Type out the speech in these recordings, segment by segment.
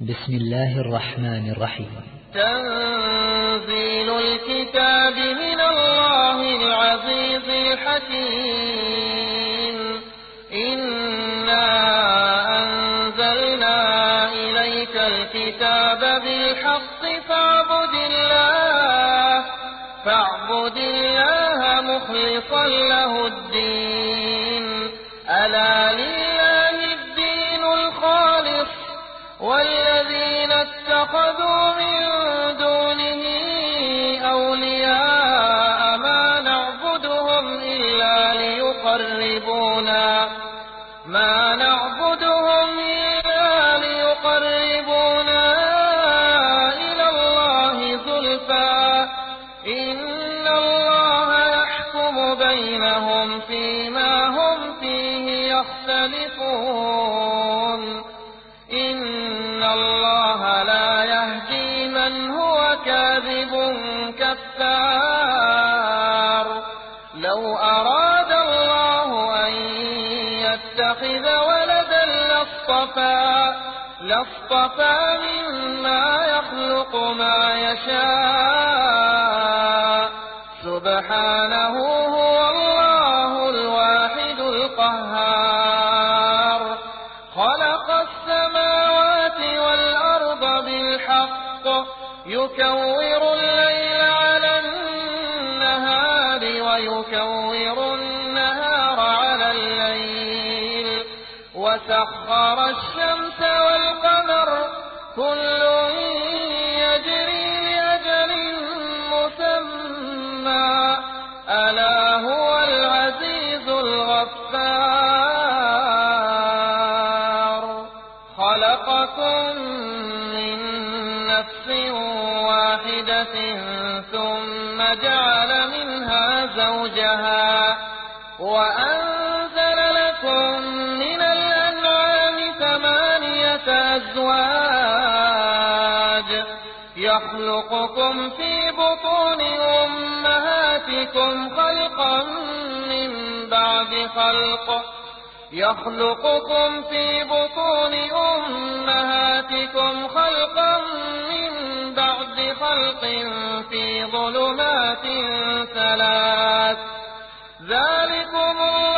بسم الله الرحمن الرحيم. تنزيل الكتاب من الله العزيز الحكيم. لاصطفى مما يخلق ما يشاء. سبحانه هو الله الواحد القهار. خلق السماوات والأرض بالحق. يكور الليل على النهار ويكور النهار على الليل. وسخر الشمس كل يخلقكم في بطون أمهاتكم خلقا من بعد خلق. يخلقكم في بطون أمهاتكم خلقا من بعد خلق في ظلمات ثلاث. ذلكم الله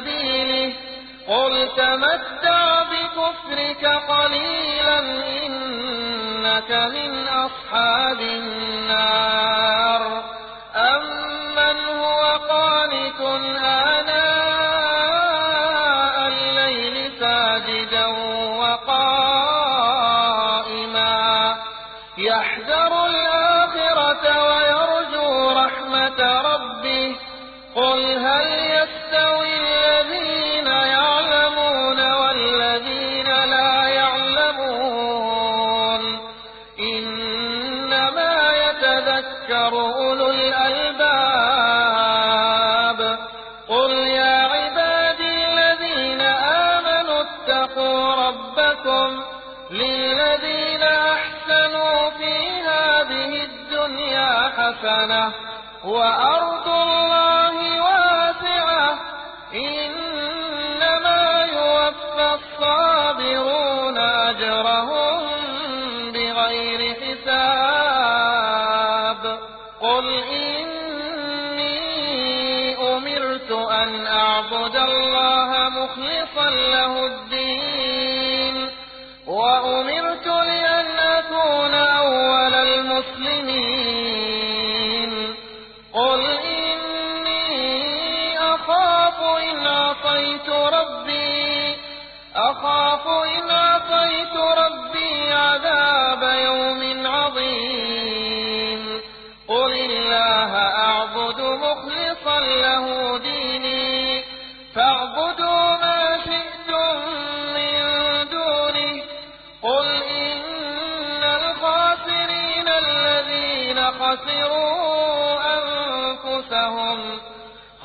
سبيله قل تمتع بكفرك قليلا إنك من أصحاب النار ربكم للذين أحسنوا في هذه الدنيا حسنة وأرض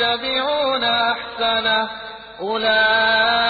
فيتبعون أحسنه. أولئك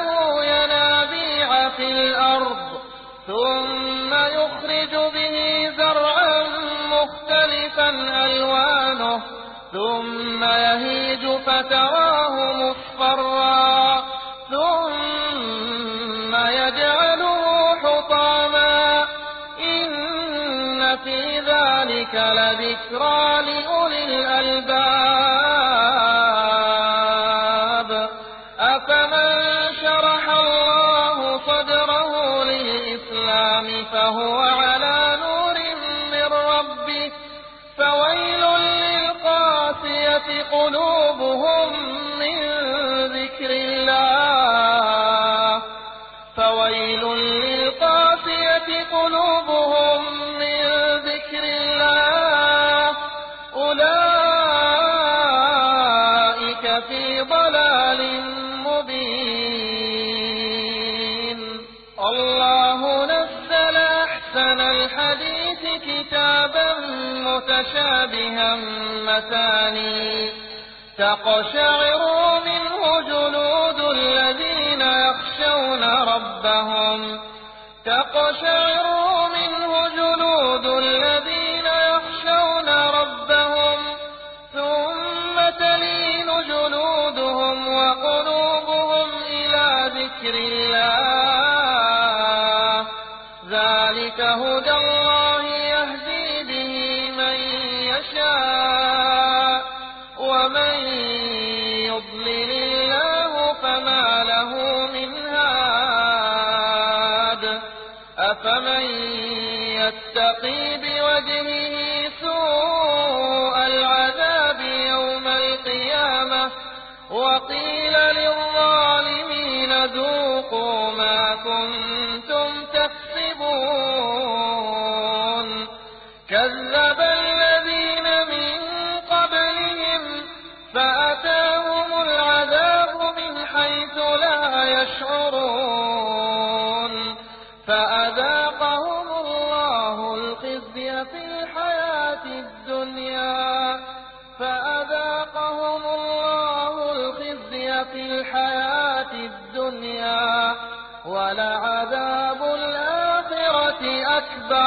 فتراه مصفرا. ثم يجعله حطاما. إن في ذلك لذكرى لأولي قلوبهم من ذكر الله. مثاني تقشعر منه جلود الذين يخشون ربهم. تقشعر منه جلود الذين يخشون ربهم. ثم تلين جلودهم وقلوبهم إلى ذكر الله.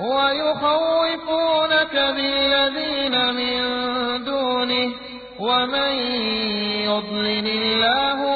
ويخوفونك بالذين من دونه ومن يضلل الله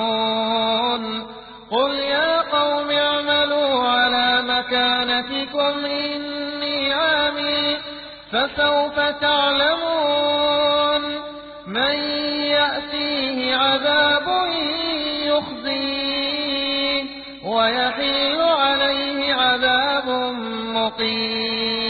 المتوكلون قل يا قوم اعملوا على مكانتكم إني عامل فسوف تعلمون من يأتيه عذاب يخزيه ويحيل عليه عذاب مقيم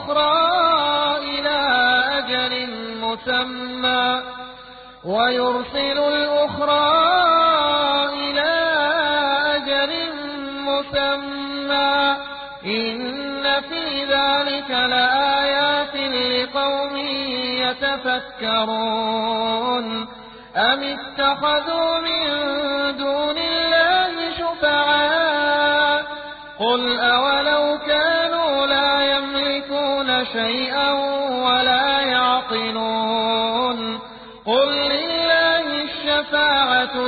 مسمى ويرسل الأخرى إلى أجل مسمى. إن في ذلك لآيات لقوم يتفكرون. أم اتخذوا من دون الله شفعاء؟ قل أولو كانوا لا يملكون شيئا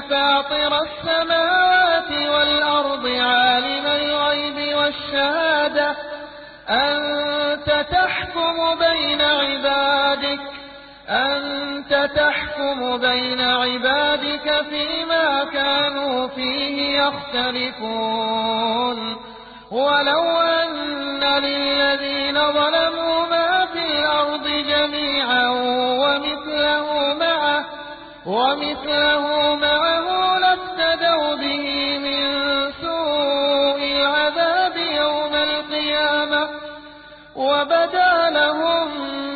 فاطر السماوات والأرض عالم الغيب والشهادة. أنت تحكم بين عبادك أنت تحكم بين عبادك فيما كانوا فيه يختلفون. ولو أن للذين ظلموا ومثله معه لافتدوا به من سوء العذاب يوم القيامة وبدا لهم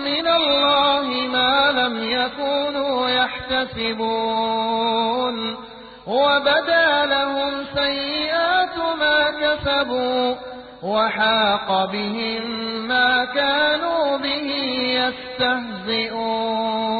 من الله ما لم يكونوا يحتسبون وبدا لهم سيئات ما كسبوا وحاق بهم ما كانوا به يستهزئون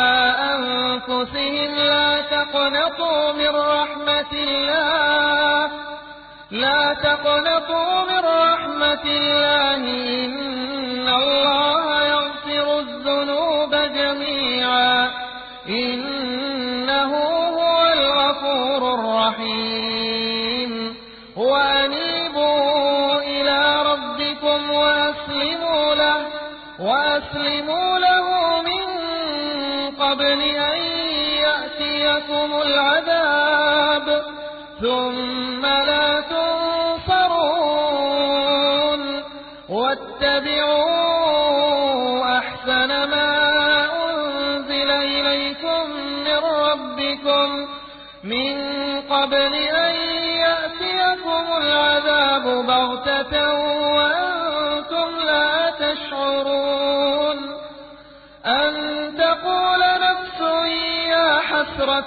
أنفسهم لا تقنطوا من رحمة الله. لا تقنطوا من رحمة الله. إن الله يغفر الذنوب جميعا. إنه هو الغفور الرحيم. وأنيبوا إلى ربكم وأسلموا له. وأسلموا له من قبل أن يأتيكم العذاب ثم لا تنصرون واتبعوا أحسن ما أنزل إليكم من ربكم من قبل أن يأتيكم العذاب بغتة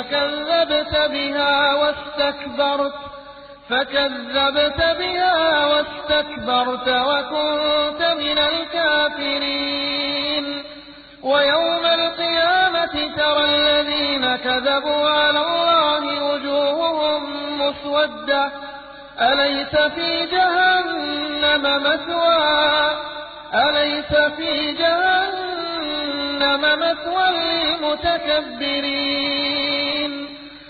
فكذبت بها واستكبرت فكذبت بها واستكبرت وكنت من الكافرين. ويوم القيامة ترى الذين كذبوا على الله وجوههم مسودة. أليس في جهنم مثوى؟ أليس في جهنم مثوى للمتكبرين؟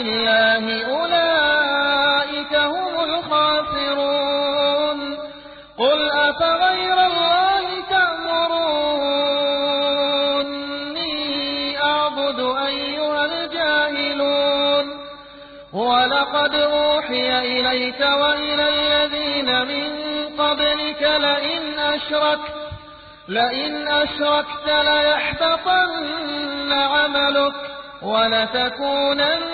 الله أولئك هم الخاسرون. قل أفغير الله تأمروني أعبد أيها الجاهلون. ولقد أوحي إليك وإلى الذين من قبلك لئن أشركت لئن أشركت ليحبطن عملك ولتكونن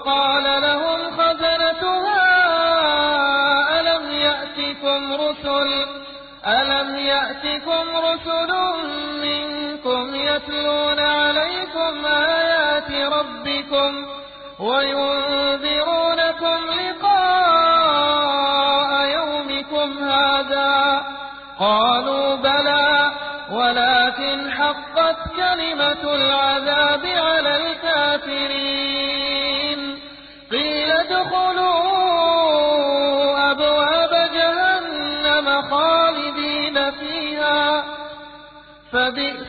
وقال لهم خزنتها ألم يأتكم رسل؟ ألم يأتكم رسل منكم يتلون عليكم آيات ربكم وينذرونكم لقاء يومكم هذا؟ قالوا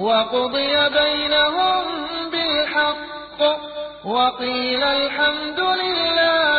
وقضي بينهم بالحق وقيل الحمد لله